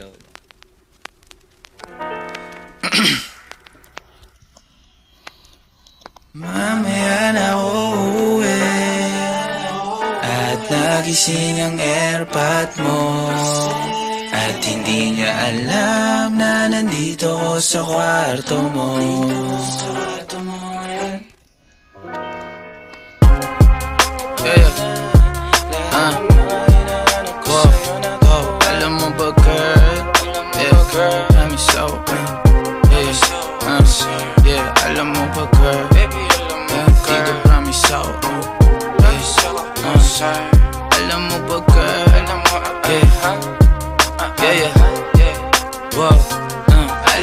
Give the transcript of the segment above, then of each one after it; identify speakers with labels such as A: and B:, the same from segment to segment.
A: go.
B: Mamaya na uuwi At nagising ang airpot mo At hindi niya alam na nandito ko sa kwarto mo Yeah, girl. I'm so, yeah, uh, yeah. Alam mo ba, girl? Yeah, girl. Dito promise ako, oh. Yeah, uh, Alam mo ba, girl? Yeah, yeah, yeah. Whoa.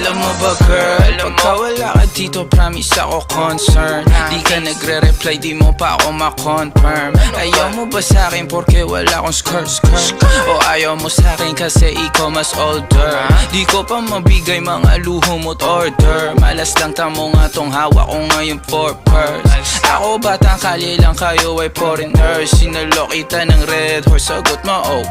B: Alam mo ba girl, pagka wala ka dito promise ako concern. Di ka nagre-reply, di mo pa ako ma-confirm. Ayaw mo ba sa akin porque wala akong skirt skirt? O ayaw mo sa akin kasi ikaw mas older? Di ko pa mabigay mga luho mo't order. Malas lang tamo nga tong hawak ko ngayon for purse. Ako batang kali lang kayo ay foreigners Sinalo kita ng red horse, sagot mo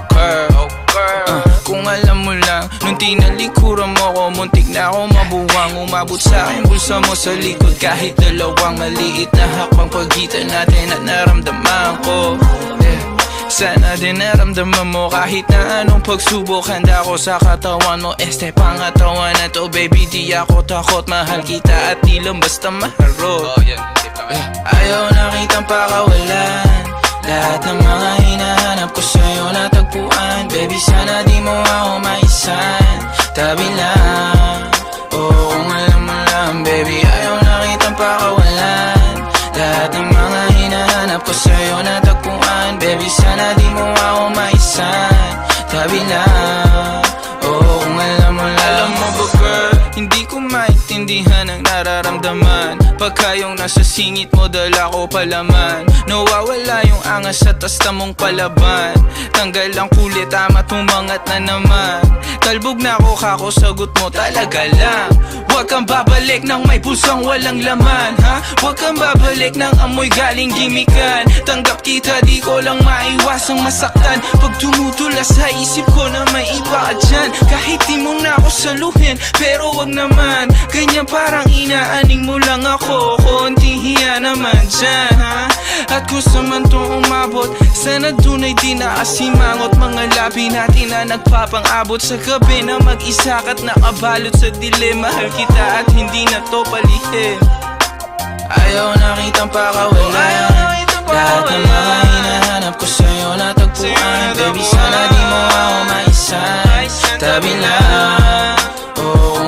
B: okay Uh, kung alam mo lang, nung tinalikuran mo ko Muntik na ako mabuwang. Umabot sa akin bulsa mo sa likod. Kahit dalawang maliit na hakbang Pagitan natin at naramdaman ko. Yeah. Sana din naramdaman mo kahit na anong pagsubok. Handa ko sa katawan mo Este pangatawan na to baby. Di ako takot mahal kita at di lang basta maharot. Ayaw nakitang pakawalan Lahat ng mga hinahanap ko sa'yo natagpuan Baby sana di mo ako maisan. Tabi lang. Oo kung alam mo lang Baby ayaw nakitang pakawalan. Lahat ng mga hinahanap ko sa'yo natagpuan Baby sana di mo ako maisan. Tabi lang maintindihan ang nararamdaman. Pagka yung nasa singit mo dala ko palaman. Nawawala yung angas sa tasta mong palaban. Tanggal ang kulit amat umangat na naman. Talbog na ako kako sagot mo talaga lang. Huwag kang babalik ng may pusang walang laman ha? Huwag kang babalik ng amoy galing gimikan. Tanggap kita di ko lang maiwasang masaktan. Pag tumutula sa isip ko na may iba dyan. Kahit di mo na ako saluhin Pero wag naman. Ganyan parang inaaning mo lang ako. Konti hiya naman dyan ha? At gusto man to umabot Sana dunay di naasimangot Mga labi natin na nagpapang-abot. Sa gabi na mag-isa ka't nakabalot sa dilim Mahal kita at hindi na to palihim Ayaw nakitang pakawalan Lahat ng mga Tabi lang Oo